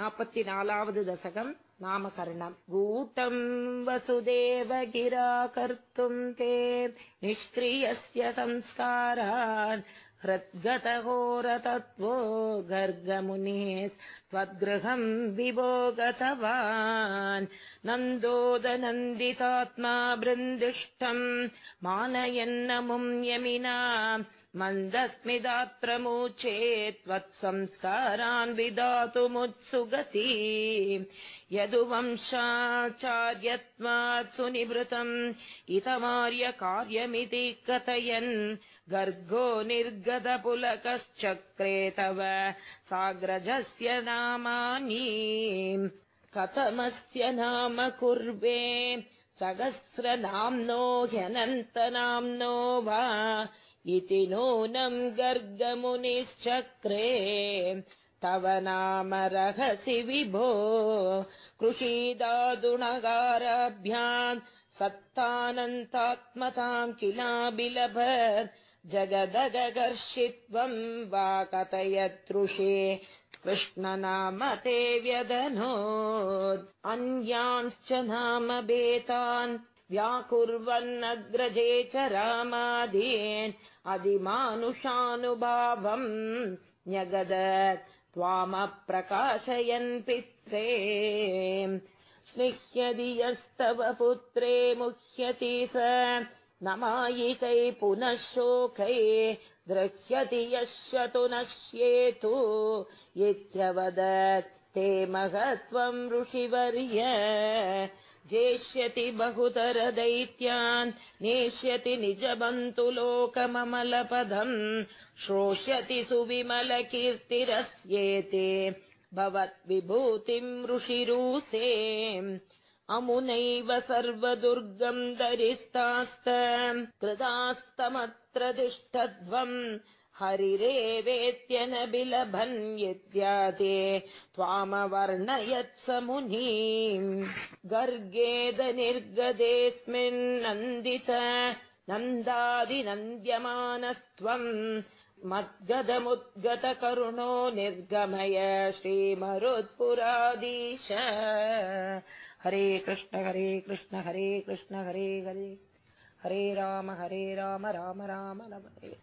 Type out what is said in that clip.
नापति नालावद् दशकम् नामकरणम् गूटम् वसुदेव गिराकर्तुम् ते निष्क्रियस्य संस्कारान् हृद्गतहोरतत्त्वो गर्गमुनिः त्वद्गृहम् विभो गतवान् नन्दोदनन्दितात्मा बृन्दिष्टम् मानयन्नमुम् यमिना मन्दस्मिदात् प्रमोचे त्वत्संस्कारान् विदातुमुत्सुगती। यदुवंशाचार्यत्वात् सुनिवृतम् इतमार्यकार्यमिति कथयन्। गर्गो निर्गतपुलकश्चक्रे तव साग्रजस्य नामानि। कथमस्य नाम कुर्वे? सहस्रनाम्नो ह्यनन्तनाम्नो वा इति नूनम् गर्गमुनिश्चक्रे। तव नाम रहसि विभो। कृषीदादुणगाराभ्याम् सत्तानन्तात्मताम् किलाबिलभ जगदगर्षित्वम् वा कथयतृषे। कृष्णनाम ते व्यदनो अन्यांश्च नाम बेतान् व्याकुर्वन्नग्रजे च रामादीन् अधिमानुषानुभावम् न्यगदत् त्वामप्रकाशयन् पित्रे। स्निह्यदि यस्तव पुत्रे मुह्यति स न मायिकै पुनः शोकै द्रह्यति यश्वतु नश्येतु इत्यवदत् ते महत्त्वम् ऋषिवर्य जेष्यति बहुतर दैत्यान् नेष्यति निजबन्तु लोकममलपदम् श्रोष्यति सुविमलकीर्तिरस्येते। भवद्विभूतिम् ऋषिरूसे अमुनैव सर्वदुर्गम् दरिस्तास्त कृतास्तमत्र तिष्ठध्वम् हरिरेवेत्यन बिलभन् यद्याते त्वामवर्णयत्स मुनीम् गर्गेद निर्गदेऽस्मिन्नन्दित नन्दादिनन्द्यमानस्त्वम् मद्गदमुद्गतकरुणो निर्गमय श्रीमरुत्पुरादीश। हरे कृष्ण हरे कृष्ण हरे कृष्ण हरे हरे। हरे राम हरे राम राम राम हरे